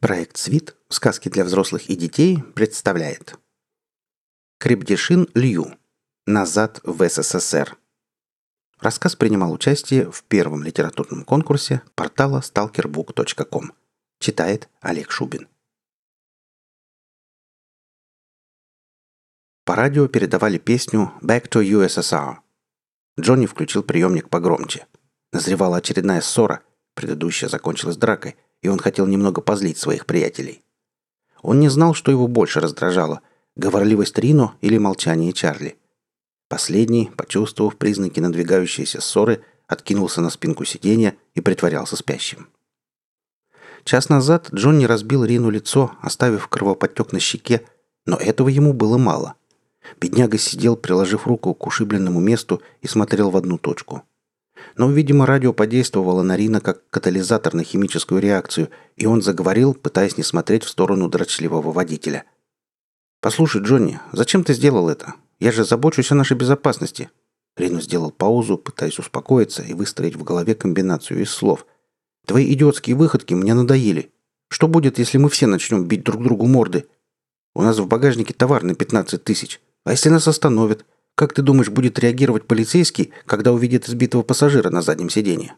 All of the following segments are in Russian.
Проект «Свит. Сказки для взрослых и детей» представляет Крепдешин Лью. Назад в СССР. Рассказ принимал участие в первом литературном конкурсе портала stalkerbook.com. Читает Олег Шубин. По радио передавали песню «Back to USSR». Джонни включил приемник погромче. Назревала очередная ссора, предыдущая закончилась дракой – и он хотел немного позлить своих приятелей. Он не знал, что его больше раздражало – говорливость Рино или молчание Чарли. Последний, почувствовав признаки надвигающейся ссоры, откинулся на спинку сиденья и притворялся спящим. Час назад Джонни разбил Рину лицо, оставив кровоподтек на щеке, но этого ему было мало. Бедняга сидел, приложив руку к ушибленному месту и смотрел в одну точку – но, видимо, радио подействовало на Рина как катализатор на химическую реакцию, и он заговорил, пытаясь не смотреть в сторону дрочливого водителя. «Послушай, Джонни, зачем ты сделал это? Я же забочусь о нашей безопасности». Рину сделал паузу, пытаясь успокоиться и выстроить в голове комбинацию из слов. «Твои идиотские выходки мне надоели. Что будет, если мы все начнем бить друг другу морды? У нас в багажнике товар на 15 тысяч. А если нас остановят? Как ты думаешь, будет реагировать полицейский, когда увидит избитого пассажира на заднем сиденье?»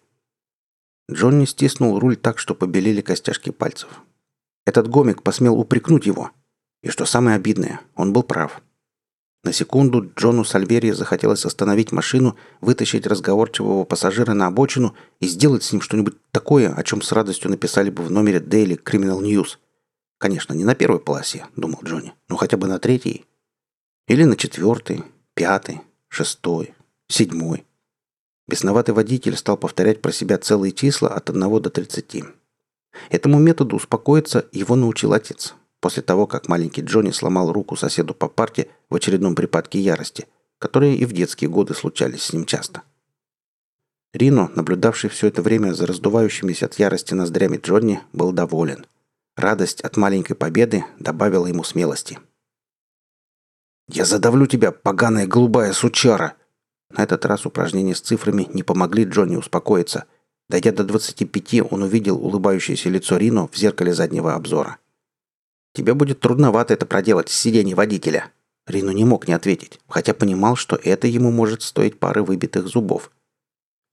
Джонни стиснул руль так, что побелели костяшки пальцев. Этот гомик посмел упрекнуть его. И что самое обидное, он был прав. На секунду Джону Сальвери захотелось остановить машину, вытащить разговорчивого пассажира на обочину и сделать с ним что-нибудь такое, о чем с радостью написали бы в номере Daily Criminal News. Конечно, не на первой полосе, думал Джонни, но хотя бы на третьей. Или на четвертой, пятый, шестой, седьмой. Бесноватый водитель стал повторять про себя целые числа от 1 до 30. Этому методу успокоиться его научил отец, после того, как маленький Джонни сломал руку соседу по парте в очередном припадке ярости, которые и в детские годы случались с ним часто. Рино, наблюдавший все это время за раздувающимися от ярости ноздрями Джонни, был доволен. Радость от маленькой победы добавила ему смелости – «Я задавлю тебя, поганая голубая сучара!» На этот раз упражнения с цифрами не помогли Джонни успокоиться. Дойдя до 25, он увидел улыбающееся лицо Рино в зеркале заднего обзора. «Тебе будет трудновато это проделать с сиденья водителя». Рино не мог не ответить, хотя понимал, что это ему может стоить пары выбитых зубов.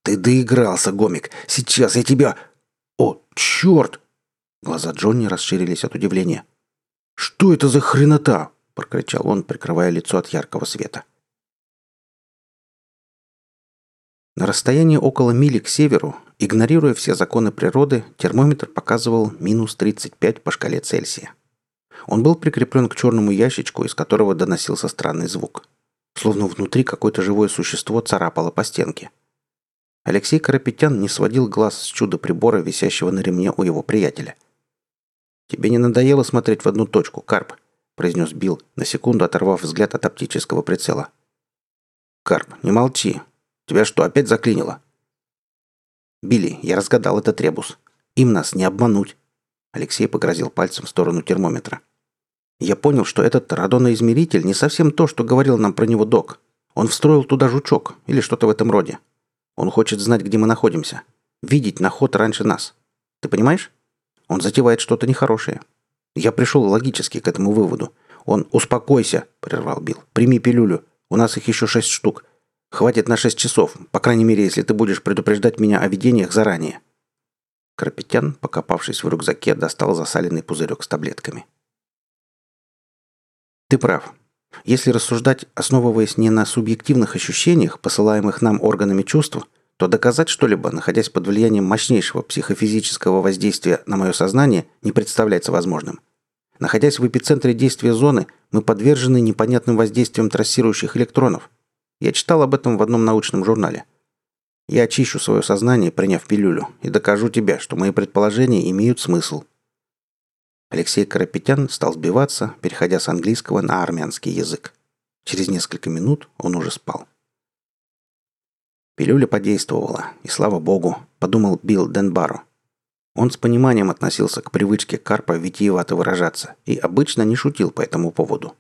«Ты доигрался, Гомик! Сейчас я тебя...» «О, черт!» Глаза Джонни расширились от удивления. «Что это за хренота? Прокричал он, прикрывая лицо от яркого света. На расстоянии около мили к северу, игнорируя все законы природы, термометр показывал минус 35 по шкале Цельсия. Он был прикреплен к черному ящичку, из которого доносился странный звук. Словно внутри какое-то живое существо царапало по стенке. Алексей Карапетян не сводил глаз с чудо-прибора, висящего на ремне у его приятеля. «Тебе не надоело смотреть в одну точку, Карп?» Произнес Билл, на секунду оторвав взгляд от оптического прицела. «Карп, не молчи. Тебя что, опять заклинило?» «Билли, я разгадал этот ребус. Им нас не обмануть». Алексей погрозил пальцем в сторону термометра. «Я понял, что этот радоноизмеритель не совсем то, что говорил нам про него док. Он встроил туда жучок или что-то в этом роде. Он хочет знать, где мы находимся. Видеть на ход раньше нас. Ты понимаешь? Он затевает что-то нехорошее. Я пришел логически к этому выводу. Он «Успокойся», — прервал Билл. «Прими пилюлю. У нас их еще шесть штук. Хватит на шесть часов, по крайней мере, если ты будешь предупреждать меня о видениях заранее». Карапетян, покопавшись в рюкзаке, достал засаленный пузырек с таблетками. «Ты прав. Если рассуждать, основываясь не на субъективных ощущениях, посылаемых нам органами чувств, то доказать что-либо, находясь под влиянием мощнейшего психофизического воздействия на мое сознание, не представляется возможным. Находясь в эпицентре действия зоны, мы подвержены непонятным воздействиям трассирующих электронов. Я читал об этом в одном научном журнале. Я очищу свое сознание, приняв пилюлю, и докажу тебе, что мои предположения имеют смысл. Алексей Карапетян стал сбиваться, переходя с английского на армянский язык. Через несколько минут он уже спал. Пилюля подействовала, и слава богу, подумал Билл Денбаро. Он с пониманием относился к привычке Карпа витиевато выражаться и обычно не шутил по этому поводу.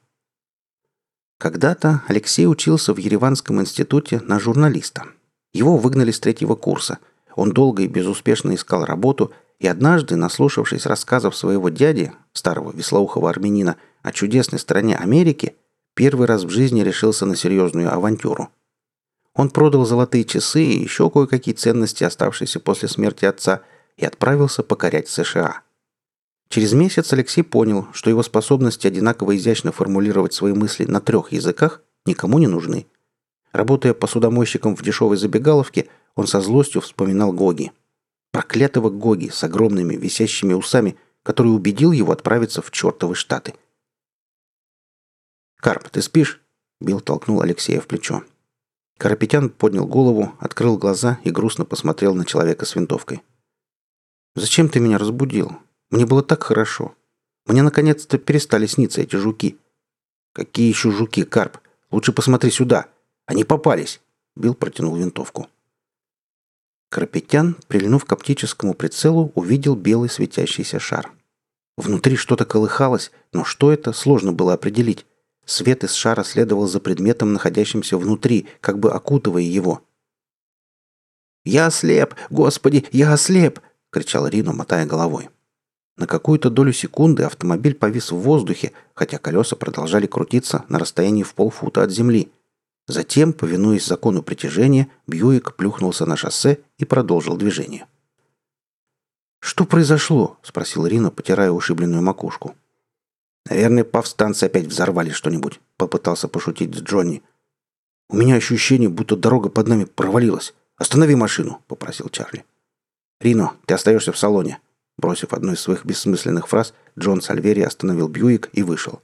Когда-то Алексей учился в Ереванском институте на журналиста. Его выгнали с третьего курса. Он долго и безуспешно искал работу И однажды, наслушавшись рассказов своего дяди, старого веслоухого армянина, о чудесной стране Америки, первый раз в жизни решился на серьезную авантюру. Он продал золотые часы и еще кое-какие ценности, оставшиеся после смерти отца, и отправился покорять США. Через месяц Алексей понял, что его способности одинаково изящно формулировать свои мысли на трех языках никому не нужны. Работая посудомойщиком в дешевой забегаловке, он со злостью вспоминал Гоги. Проклятого Гоги с огромными висящими усами, который убедил его отправиться в чертовы штаты. «Карп, ты спишь?» Билл толкнул Алексея в плечо. Карапетян поднял голову, открыл глаза и грустно посмотрел на человека с винтовкой. «Зачем ты меня разбудил? Мне было так хорошо. Мне наконец-то перестали сниться эти жуки». «Какие еще жуки, Карп? Лучше посмотри сюда. Они попались!» Билл протянул винтовку. Карапетян, прильнув к оптическому прицелу, увидел белый светящийся шар. Внутри что-то колыхалось, но что это, сложно было определить. Свет из шара следовал за предметом, находящимся внутри, как бы окутывая его. «Я ослеп! Господи, я ослеп!» — кричал Рино, мотая головой. На какую-то долю секунды автомобиль повис в воздухе, хотя колеса продолжали крутиться на расстоянии в полфута от земли. Затем, повинуясь закону притяжения, Бьюик плюхнулся на шоссе и продолжил движение. «Что произошло?» – спросил Рина, потирая ушибленную макушку. «Наверное, повстанцы опять взорвали что-нибудь», — попытался пошутить Джонни. «У меня ощущение, будто дорога под нами провалилась. Останови машину», — попросил Чарли. «Рино, ты остаешься в салоне». Бросив одну из своих бессмысленных фраз, Джон Сальвери остановил Бьюик и вышел.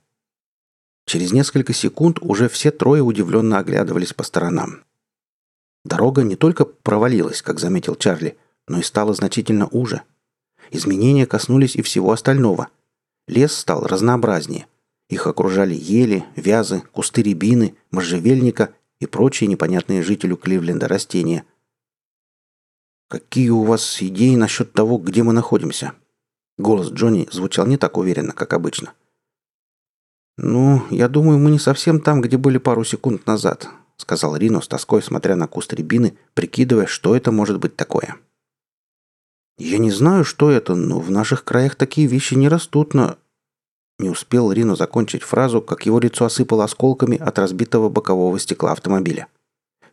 Через несколько секунд уже все трое удивленно оглядывались по сторонам. Дорога не только провалилась, как заметил Чарли, но и стала значительно уже. Изменения коснулись и всего остального. Лес стал разнообразнее. Их окружали ели, вязы, кусты рябины, можжевельника и прочие непонятные жителю Кливленда растения. «Какие у вас идеи насчет того, где мы находимся?» Голос Джонни звучал не так уверенно, как обычно. «Ну, я думаю, мы не совсем там, где были пару секунд назад», сказал Рино с тоской, смотря на куст рябины, прикидывая, что это может быть такое. «Я не знаю, что это, но в наших краях такие вещи не растут на...» Не успел Рино закончить фразу, как его лицо осыпало осколками от разбитого бокового стекла автомобиля.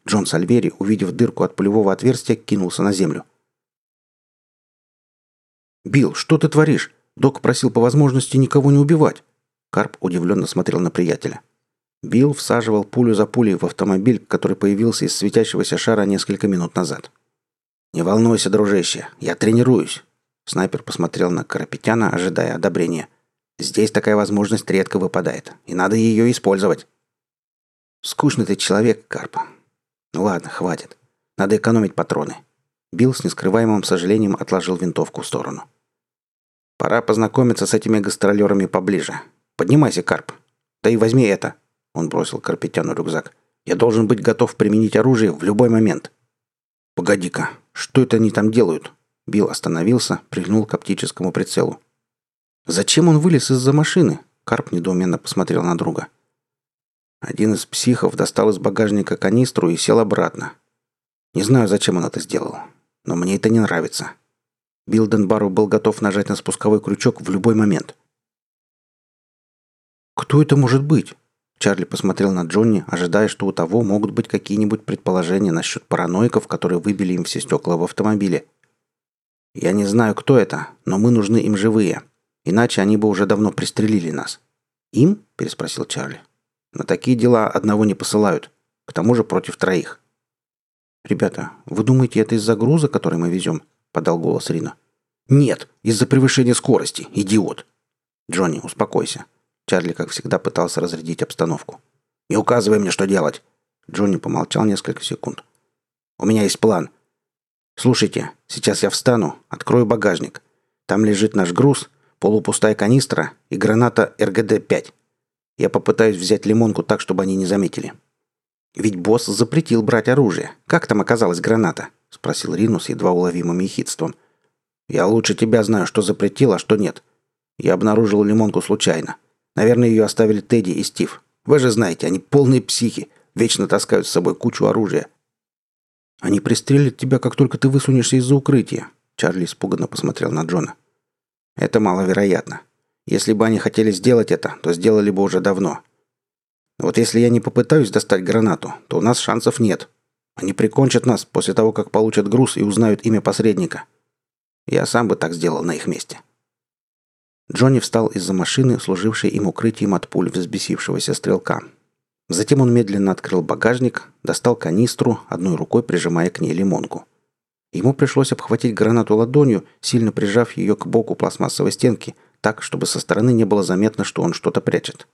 Джон Сальвери, увидев дырку от пулевого отверстия, кинулся на землю. «Билл, что ты творишь? Док просил по возможности никого не убивать». Карп удивленно смотрел на приятеля. Билл всаживал пулю за пулей в автомобиль, который появился из светящегося шара несколько минут назад. «Не волнуйся, дружище, я тренируюсь». Снайпер посмотрел на Карапетяна, ожидая одобрения. «Здесь такая возможность редко выпадает, и надо ее использовать». «Скучный ты человек, Карпа. Ну ладно, хватит. Надо экономить патроны». Билл с нескрываемым сожалением отложил винтовку в сторону. «Пора познакомиться с этими гастролерами поближе. Поднимайся, Карп. Да и возьми это». Он бросил Карпетяну рюкзак. «Я должен быть готов применить оружие в любой момент». «Погоди-ка, что это они там делают?» Билл остановился, прильнул к оптическому прицелу. «Зачем он вылез из-за машины?» Карп недоуменно посмотрел на друга. Один из психов достал из багажника канистру и сел обратно. Не знаю, зачем он это сделал, но мне это не нравится. Билл Денбару был готов нажать на спусковой крючок в любой момент. «Кто это может быть?» Чарли посмотрел на Джонни, ожидая, что у того могут быть какие-нибудь предположения насчет параноиков, которые выбили им все стекла в автомобиле. «Я не знаю, кто это, но мы нужны им живые. Иначе они бы уже давно пристрелили нас». «Им?» – переспросил Чарли. «На такие дела одного не посылают. К тому же против троих». «Ребята, вы думаете, это из-за груза, который мы везем?» – подал голос Рина. «Нет, из-за превышения скорости, идиот!» «Джонни, успокойся. Чарли, как всегда, пытался разрядить обстановку. «Не указывай мне, что делать!» Джонни помолчал несколько секунд. «У меня есть план. Слушайте, сейчас я встану, открою багажник. Там лежит наш груз, полупустая канистра и граната РГД-5. Я попытаюсь взять лимонку так, чтобы они не заметили». «Ведь босс запретил брать оружие. Как там оказалась граната?» – спросил Ринус едва уловимым ехидством. «Я лучше тебя знаю, что запретил, а что нет. Я обнаружил лимонку случайно. Наверное, ее оставили Тедди и Стив. Вы же знаете, они полные психи. Вечно таскают с собой кучу оружия. Они пристрелят тебя, как только ты высунешься из-за укрытия. Чарли испуганно посмотрел на Джона. «Это маловероятно. Если бы они хотели сделать это, то сделали бы уже давно. Вот если я не попытаюсь достать гранату, то у нас шансов нет. Они прикончат нас после того, как получат груз и узнают имя посредника. Я сам бы так сделал на их месте». Джонни встал из-за машины, служившей им укрытием от пуль взбесившегося стрелка. Затем он медленно открыл багажник, достал канистру, одной рукой прижимая к ней лимонку. Ему пришлось обхватить гранату ладонью, сильно прижав ее к боку пластмассовой стенки, так, чтобы со стороны не было заметно, что он что-то прячет.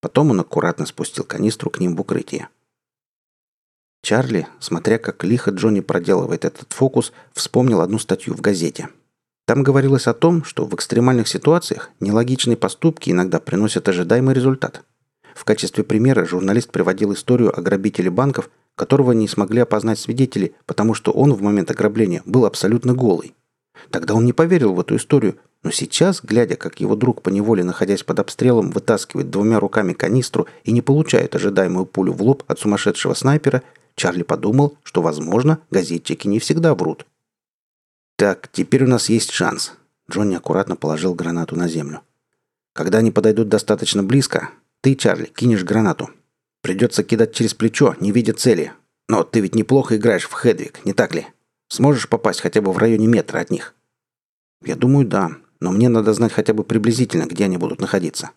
Потом он аккуратно спустил канистру к ним в укрытие. Чарли, смотря как лихо Джонни проделывает этот фокус, вспомнил одну статью в газете. Там говорилось о том, что в экстремальных ситуациях нелогичные поступки иногда приносят ожидаемый результат. В качестве примера журналист приводил историю о грабителе банков, которого не смогли опознать свидетели, потому что он в момент ограбления был абсолютно голый. Тогда он не поверил в эту историю, но сейчас, глядя, как его друг по неволе, находясь под обстрелом, вытаскивает двумя руками канистру и не получает ожидаемую пулю в лоб от сумасшедшего снайпера, Чарли подумал, что, возможно, газетчики не всегда врут. «Так, теперь у нас есть шанс». Джонни аккуратно положил гранату на землю. «Когда они подойдут достаточно близко, ты, Чарли, кинешь гранату. Придется кидать через плечо, не видя цели. Но ты ведь неплохо играешь в Хедвиг, не так ли? Сможешь попасть хотя бы в районе метра от них?» «Я думаю, да. Но мне надо знать хотя бы приблизительно, где они будут находиться.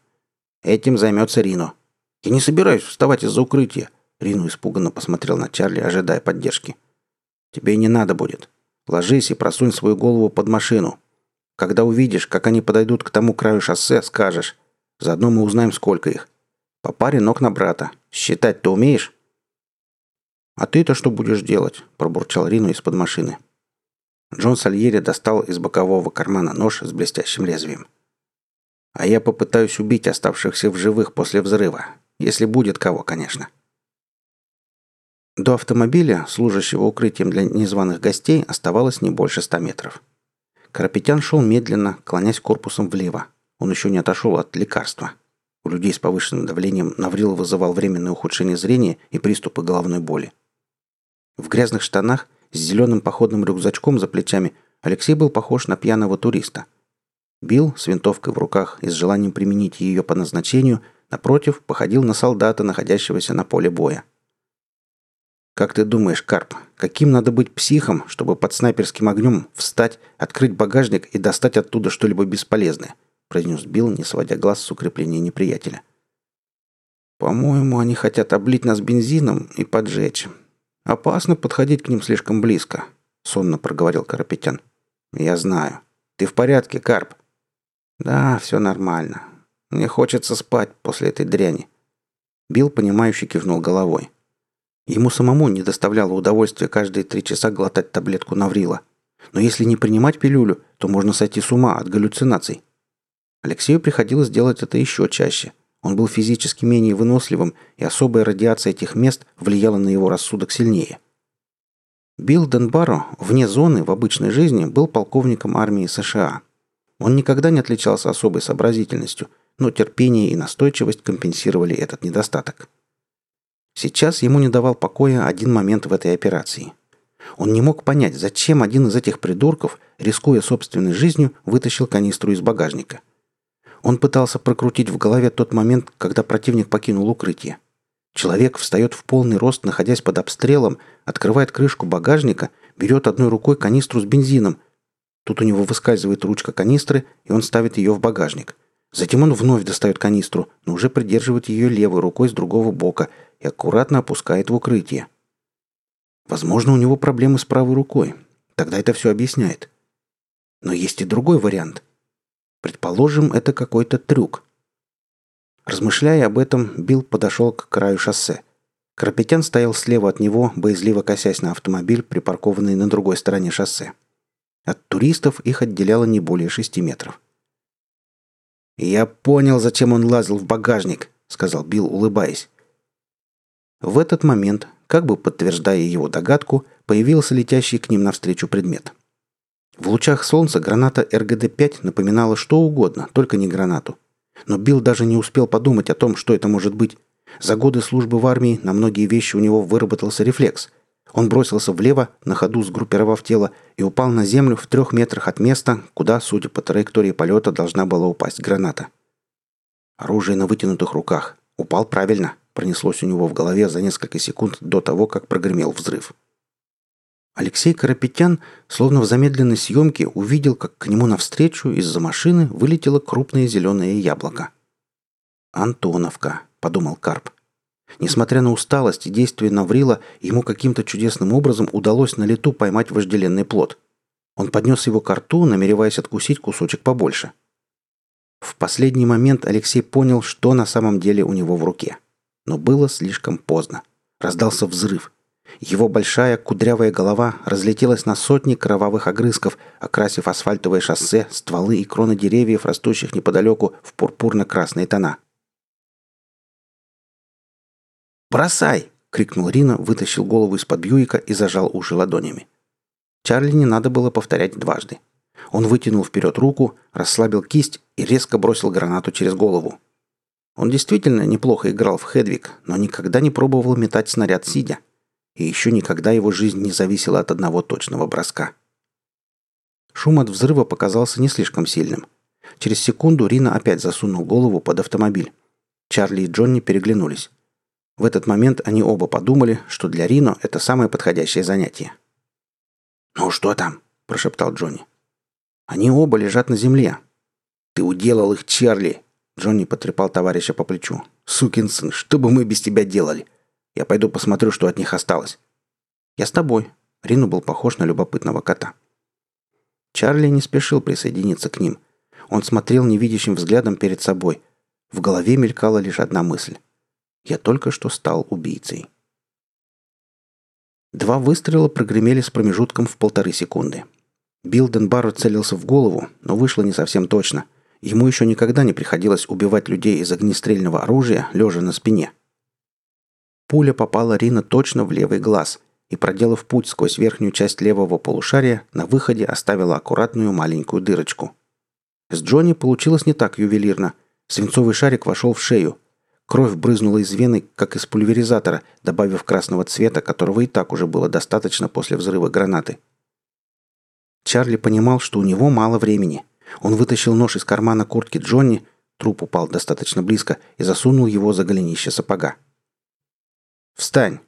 Этим займется Рино. Я не собираюсь вставать из-за укрытия. Рину испуганно посмотрел на Чарли, ожидая поддержки. Тебе не надо будет. Ложись и просунь свою голову под машину. Когда увидишь, как они подойдут к тому краю шоссе, скажешь. Заодно мы узнаем, сколько их. По паре ног на брата. Считать ты умеешь?» «А ты-то что будешь делать?» – пробурчал Рину из-под машины. Джон Сальери достал из бокового кармана нож с блестящим лезвием. «А я попытаюсь убить оставшихся в живых после взрыва. Если будет кого, конечно». До автомобиля, служащего укрытием для незваных гостей, оставалось не больше ста метров. Карапетян шел медленно, клонясь корпусом влево. Он еще не отошел от лекарства. У людей с повышенным давлением Наврил вызывал временное ухудшение зрения и приступы головной боли. В грязных штанах – с зеленым походным рюкзачком за плечами Алексей был похож на пьяного туриста. Билл с винтовкой в руках и с желанием применить ее по назначению, напротив, походил на солдата, находящегося на поле боя. «Как ты думаешь, Карп, каким надо быть психом, чтобы под снайперским огнем встать, открыть багажник и достать оттуда что-либо бесполезное?» произнес Билл, не сводя глаз с укрепления неприятеля. «По-моему, они хотят облить нас бензином и поджечь. «Опасно подходить к ним слишком близко», — сонно проговорил Карапетян. «Я знаю. Ты в порядке, Карп?» «Да, все нормально. Мне хочется спать после этой дряни». Билл, понимающе кивнул головой. Ему самому не доставляло удовольствия каждые три часа глотать таблетку Наврила. Но если не принимать пилюлю, то можно сойти с ума от галлюцинаций. Алексею приходилось делать это еще чаще – он был физически менее выносливым, и особая радиация этих мест влияла на его рассудок сильнее. Билл Денбаро вне зоны в обычной жизни был полковником армии США. Он никогда не отличался особой сообразительностью, но терпение и настойчивость компенсировали этот недостаток. Сейчас ему не давал покоя один момент в этой операции. Он не мог понять, зачем один из этих придурков, рискуя собственной жизнью, вытащил канистру из багажника – он пытался прокрутить в голове тот момент, когда противник покинул укрытие. Человек встает в полный рост, находясь под обстрелом, открывает крышку багажника, берет одной рукой канистру с бензином. Тут у него выскальзывает ручка канистры, и он ставит ее в багажник. Затем он вновь достает канистру, но уже придерживает ее левой рукой с другого бока и аккуратно опускает в укрытие. Возможно, у него проблемы с правой рукой. Тогда это все объясняет. Но есть и другой вариант – Предположим, это какой-то трюк. Размышляя об этом, Билл подошел к краю шоссе. Карапетян стоял слева от него, боязливо косясь на автомобиль, припаркованный на другой стороне шоссе. От туристов их отделяло не более шести метров. «Я понял, зачем он лазил в багажник», — сказал Билл, улыбаясь. В этот момент, как бы подтверждая его догадку, появился летящий к ним навстречу предмет — в лучах солнца граната РГД-5 напоминала что угодно, только не гранату. Но Билл даже не успел подумать о том, что это может быть. За годы службы в армии на многие вещи у него выработался рефлекс. Он бросился влево, на ходу сгруппировав тело, и упал на землю в трех метрах от места, куда, судя по траектории полета, должна была упасть граната. Оружие на вытянутых руках. Упал правильно, пронеслось у него в голове за несколько секунд до того, как прогремел взрыв. Алексей Карапетян, словно в замедленной съемке, увидел, как к нему навстречу из-за машины вылетело крупное зеленое яблоко. «Антоновка», — подумал Карп. Несмотря на усталость и действия Наврила, ему каким-то чудесным образом удалось на лету поймать вожделенный плод. Он поднес его к рту, намереваясь откусить кусочек побольше. В последний момент Алексей понял, что на самом деле у него в руке. Но было слишком поздно. Раздался взрыв. Его большая кудрявая голова разлетелась на сотни кровавых огрызков, окрасив асфальтовое шоссе, стволы и кроны деревьев, растущих неподалеку, в пурпурно-красные тона. «Бросай!» — крикнул Рина, вытащил голову из-под Бьюика и зажал уши ладонями. Чарли не надо было повторять дважды. Он вытянул вперед руку, расслабил кисть и резко бросил гранату через голову. Он действительно неплохо играл в Хедвик, но никогда не пробовал метать снаряд сидя. И еще никогда его жизнь не зависела от одного точного броска. Шум от взрыва показался не слишком сильным. Через секунду Рина опять засунул голову под автомобиль. Чарли и Джонни переглянулись. В этот момент они оба подумали, что для Рино это самое подходящее занятие. «Ну что там?» – прошептал Джонни. «Они оба лежат на земле». «Ты уделал их, Чарли!» Джонни потрепал товарища по плечу. «Сукин сын, что бы мы без тебя делали? Я пойду посмотрю, что от них осталось». «Я с тобой». Рину был похож на любопытного кота. Чарли не спешил присоединиться к ним. Он смотрел невидящим взглядом перед собой. В голове мелькала лишь одна мысль. Я только что стал убийцей. Два выстрела прогремели с промежутком в полторы секунды. Билл Денбарро целился в голову, но вышло не совсем точно. Ему еще никогда не приходилось убивать людей из огнестрельного оружия, лежа на спине. Пуля попала Рина точно в левый глаз и, проделав путь сквозь верхнюю часть левого полушария, на выходе оставила аккуратную маленькую дырочку. С Джонни получилось не так ювелирно. Свинцовый шарик вошел в шею, Кровь брызнула из вены, как из пульверизатора, добавив красного цвета, которого и так уже было достаточно после взрыва гранаты. Чарли понимал, что у него мало времени. Он вытащил нож из кармана куртки Джонни, труп упал достаточно близко, и засунул его за голенище сапога. «Встань!»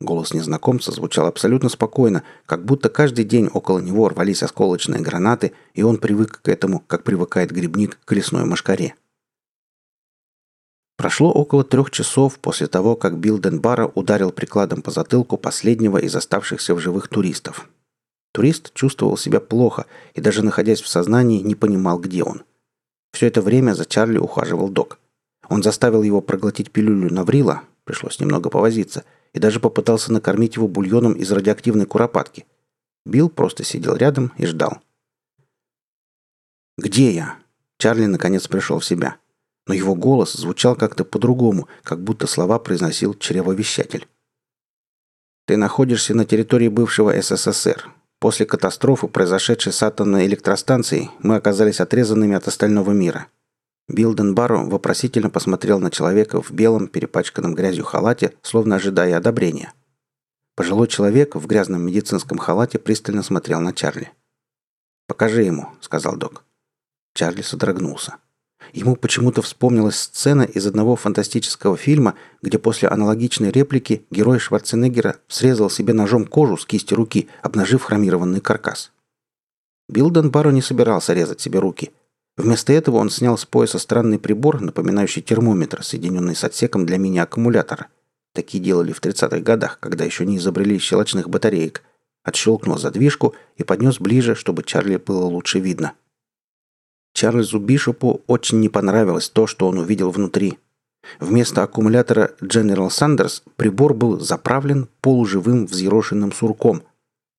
Голос незнакомца звучал абсолютно спокойно, как будто каждый день около него рвались осколочные гранаты, и он привык к этому, как привыкает грибник к лесной мошкаре. Прошло около трех часов после того, как Билл Денбара ударил прикладом по затылку последнего из оставшихся в живых туристов. Турист чувствовал себя плохо и даже находясь в сознании не понимал, где он. Все это время за Чарли ухаживал док. Он заставил его проглотить пилюлю Наврила, пришлось немного повозиться, и даже попытался накормить его бульоном из радиоактивной куропатки. Билл просто сидел рядом и ждал. «Где я?» Чарли наконец пришел в себя – но его голос звучал как-то по-другому, как будто слова произносил чревовещатель. «Ты находишься на территории бывшего СССР. После катастрофы, произошедшей с атомной электростанцией, мы оказались отрезанными от остального мира». Билден Барро вопросительно посмотрел на человека в белом, перепачканном грязью халате, словно ожидая одобрения. Пожилой человек в грязном медицинском халате пристально смотрел на Чарли. «Покажи ему», — сказал док. Чарли содрогнулся. Ему почему-то вспомнилась сцена из одного фантастического фильма, где после аналогичной реплики герой Шварценеггера срезал себе ножом кожу с кисти руки, обнажив хромированный каркас. Билл Баро не собирался резать себе руки. Вместо этого он снял с пояса странный прибор, напоминающий термометр, соединенный с отсеком для мини-аккумулятора. Такие делали в 30-х годах, когда еще не изобрели щелочных батареек. Отщелкнул задвижку и поднес ближе, чтобы Чарли было лучше видно – Чарльзу Бишопу очень не понравилось то, что он увидел внутри. Вместо аккумулятора General Sanders прибор был заправлен полуживым взъерошенным сурком.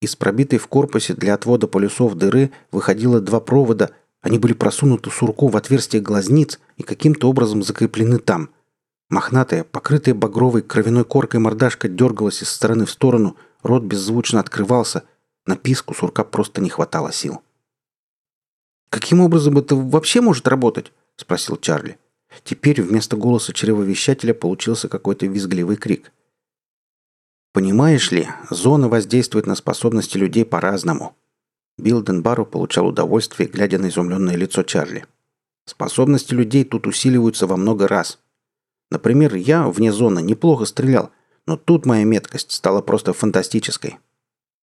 Из пробитой в корпусе для отвода полюсов дыры выходило два провода, они были просунуты сурком в отверстие глазниц и каким-то образом закреплены там. Мохнатая, покрытая багровой кровяной коркой мордашка дергалась из стороны в сторону, рот беззвучно открывался, на писку сурка просто не хватало сил. «Каким образом это вообще может работать?» – спросил Чарли. Теперь вместо голоса чревовещателя получился какой-то визгливый крик. Понимаешь ли, зона воздействует на способности людей по-разному. Билл Денбару получал удовольствие, глядя на изумленное лицо Чарли. Способности людей тут усиливаются во много раз. Например, я вне зоны неплохо стрелял, но тут моя меткость стала просто фантастической.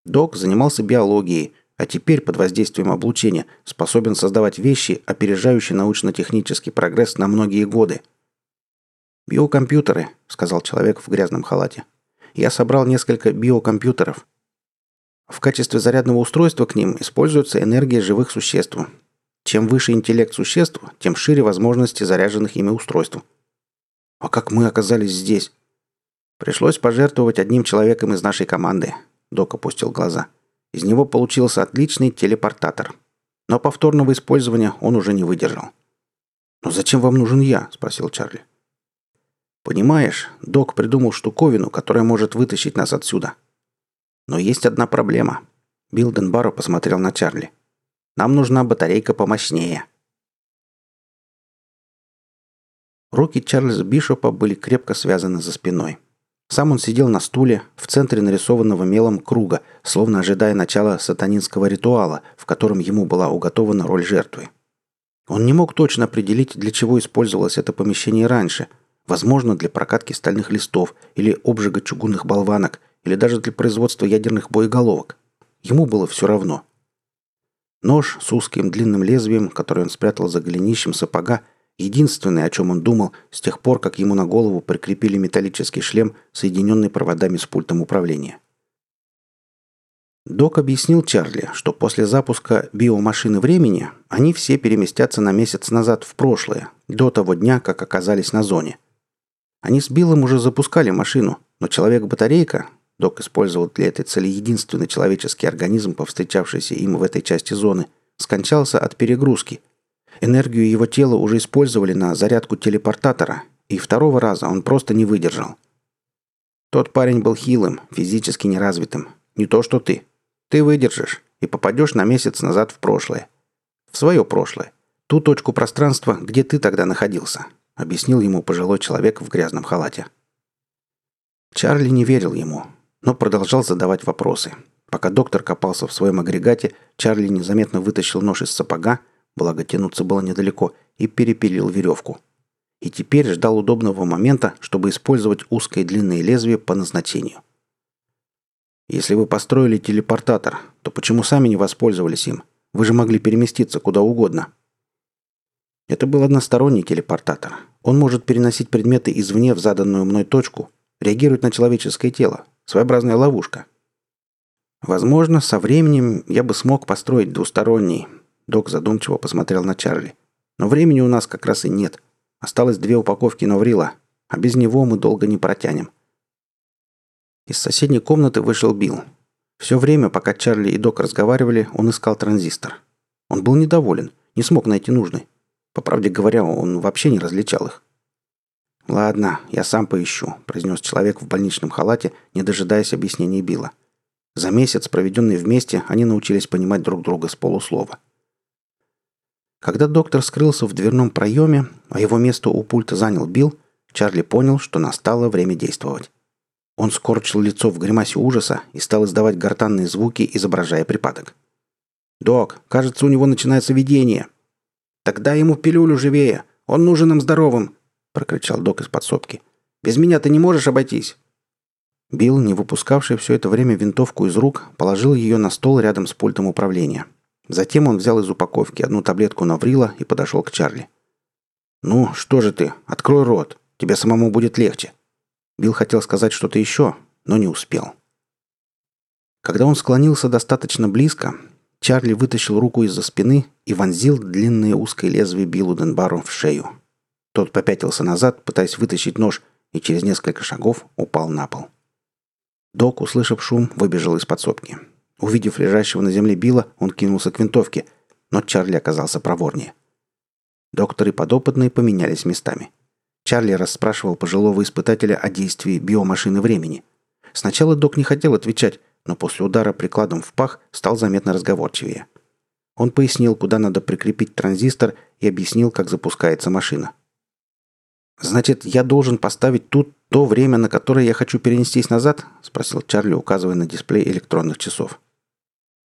Док занимался биологией, а теперь под воздействием облучения способен создавать вещи, опережающие научно-технический прогресс на многие годы. «Биокомпьютеры», — сказал человек в грязном халате. «Я собрал несколько биокомпьютеров. В качестве зарядного устройства к ним используется энергия живых существ. Чем выше интеллект существ, тем шире возможности заряженных ими устройств. А как мы оказались здесь? Пришлось пожертвовать одним человеком из нашей команды. Док опустил глаза. Из него получился отличный телепортатор. Но повторного использования он уже не выдержал. «Но зачем вам нужен я?» – спросил Чарли. «Понимаешь, док придумал штуковину, которая может вытащить нас отсюда. Но есть одна проблема». Билден Барро посмотрел на Чарли. «Нам нужна батарейка помощнее». Руки Чарльза Бишопа были крепко связаны за спиной. Сам он сидел на стуле в центре нарисованного мелом круга, словно ожидая начала сатанинского ритуала, в котором ему была уготована роль жертвы. Он не мог точно определить, для чего использовалось это помещение раньше. Возможно, для прокатки стальных листов или обжига чугунных болванок, или даже для производства ядерных боеголовок. Ему было все равно. Нож с узким длинным лезвием, который он спрятал за голенищем сапога, Единственное, о чем он думал, с тех пор, как ему на голову прикрепили металлический шлем, соединенный проводами с пультом управления. Док объяснил Чарли, что после запуска биомашины времени они все переместятся на месяц назад в прошлое, до того дня, как оказались на зоне. Они с Биллом уже запускали машину, но человек-батарейка, Док использовал для этой цели единственный человеческий организм, повстречавшийся им в этой части зоны, скончался от перегрузки – Энергию его тела уже использовали на зарядку телепортатора, и второго раза он просто не выдержал. Тот парень был хилым, физически неразвитым. Не то, что ты. Ты выдержишь и попадешь на месяц назад в прошлое. В свое прошлое. Ту точку пространства, где ты тогда находился», — объяснил ему пожилой человек в грязном халате. Чарли не верил ему, но продолжал задавать вопросы. Пока доктор копался в своем агрегате, Чарли незаметно вытащил нож из сапога, благо тянуться было недалеко, и перепилил веревку. И теперь ждал удобного момента, чтобы использовать узкое длинное лезвие по назначению. Если вы построили телепортатор, то почему сами не воспользовались им? Вы же могли переместиться куда угодно. Это был односторонний телепортатор. Он может переносить предметы извне в заданную мной точку, реагирует на человеческое тело. Своеобразная ловушка. Возможно, со временем я бы смог построить двусторонний, Док задумчиво посмотрел на Чарли. «Но времени у нас как раз и нет. Осталось две упаковки Новрила, а без него мы долго не протянем». Из соседней комнаты вышел Билл. Все время, пока Чарли и Док разговаривали, он искал транзистор. Он был недоволен, не смог найти нужный. По правде говоря, он вообще не различал их. «Ладно, я сам поищу», – произнес человек в больничном халате, не дожидаясь объяснений Билла. За месяц, проведенный вместе, они научились понимать друг друга с полуслова – когда доктор скрылся в дверном проеме, а его место у пульта занял Билл, Чарли понял, что настало время действовать. Он скорчил лицо в гримасе ужаса и стал издавать гортанные звуки, изображая припадок. «Док, кажется, у него начинается видение». «Тогда ему пилюлю живее. Он нужен нам здоровым», — прокричал док из подсобки. «Без меня ты не можешь обойтись». Билл, не выпускавший все это время винтовку из рук, положил ее на стол рядом с пультом управления — Затем он взял из упаковки одну таблетку Наврила и подошел к Чарли. «Ну, что же ты? Открой рот. Тебе самому будет легче». Билл хотел сказать что-то еще, но не успел. Когда он склонился достаточно близко, Чарли вытащил руку из-за спины и вонзил длинное узкое лезвие Биллу Денбару в шею. Тот попятился назад, пытаясь вытащить нож, и через несколько шагов упал на пол. Док, услышав шум, выбежал из подсобки. Увидев лежащего на земле Билла, он кинулся к винтовке, но Чарли оказался проворнее. Доктор и подопытные поменялись местами. Чарли расспрашивал пожилого испытателя о действии биомашины времени. Сначала док не хотел отвечать, но после удара прикладом в пах стал заметно разговорчивее. Он пояснил, куда надо прикрепить транзистор и объяснил, как запускается машина. «Значит, я должен поставить тут «То время, на которое я хочу перенестись назад?» – спросил Чарли, указывая на дисплей электронных часов.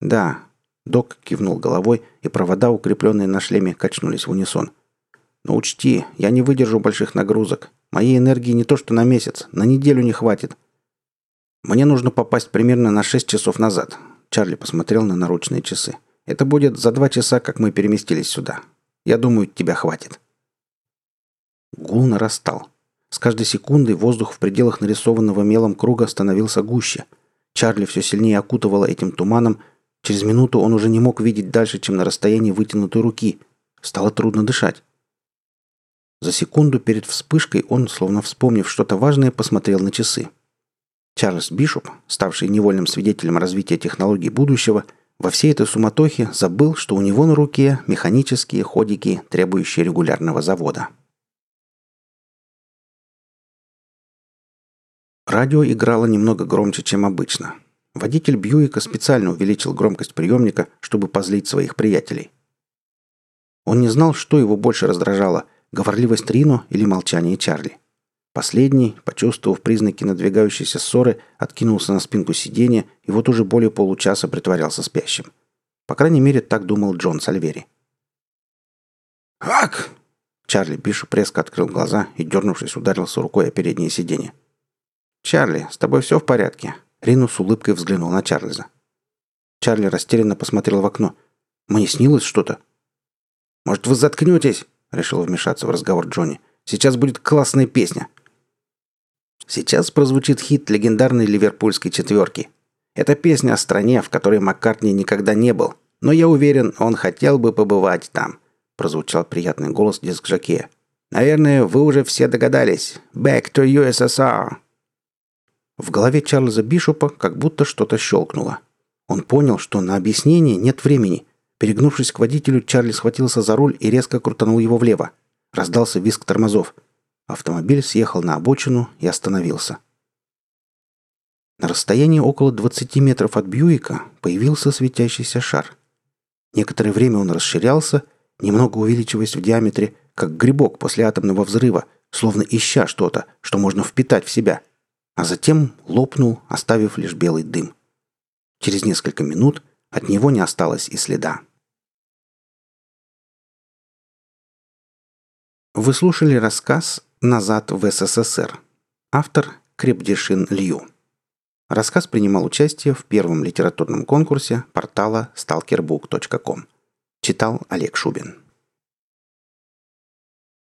«Да». Док кивнул головой, и провода, укрепленные на шлеме, качнулись в унисон. «Но учти, я не выдержу больших нагрузок. Моей энергии не то что на месяц, на неделю не хватит. Мне нужно попасть примерно на 6 часов назад». Чарли посмотрел на наручные часы. «Это будет за два часа, как мы переместились сюда. Я думаю, тебя хватит». Гул нарастал. С каждой секундой воздух в пределах нарисованного мелом круга становился гуще. Чарли все сильнее окутывало этим туманом. Через минуту он уже не мог видеть дальше, чем на расстоянии вытянутой руки. Стало трудно дышать. За секунду перед вспышкой он, словно вспомнив что-то важное, посмотрел на часы. Чарльз Бишоп, ставший невольным свидетелем развития технологий будущего, во всей этой суматохе забыл, что у него на руке механические ходики, требующие регулярного завода. Радио играло немного громче, чем обычно. Водитель Бьюика специально увеличил громкость приемника, чтобы позлить своих приятелей. Он не знал, что его больше раздражало – говорливость Рино или молчание Чарли. Последний, почувствовав признаки надвигающейся ссоры, откинулся на спинку сиденья и вот уже более получаса притворялся спящим. По крайней мере, так думал Джон Сальвери. «Ак!» Чарли Бишу резко открыл глаза и, дернувшись, ударился рукой о переднее сиденье. «Чарли, с тобой все в порядке?» Рину с улыбкой взглянул на Чарльза. Чарли растерянно посмотрел в окно. «Мне снилось что-то?» «Может, вы заткнетесь?» — решил вмешаться в разговор Джонни. «Сейчас будет классная песня». Сейчас прозвучит хит легендарной ливерпульской четверки. Это песня о стране, в которой Маккартни никогда не был. Но я уверен, он хотел бы побывать там. Прозвучал приятный голос диск-жокея. Наверное, вы уже все догадались. Back to USSR. В голове Чарльза Бишопа как будто что-то щелкнуло. Он понял, что на объяснение нет времени. Перегнувшись к водителю, Чарли схватился за руль и резко крутанул его влево. Раздался визг тормозов. Автомобиль съехал на обочину и остановился. На расстоянии около 20 метров от Бьюика появился светящийся шар. Некоторое время он расширялся, немного увеличиваясь в диаметре, как грибок после атомного взрыва, словно ища что-то, что можно впитать в себя – а затем лопнул, оставив лишь белый дым. Через несколько минут от него не осталось и следа. Вы слушали рассказ «Назад в СССР». Автор Крепдешин Лью. Рассказ принимал участие в первом литературном конкурсе портала stalkerbook.com. Читал Олег Шубин.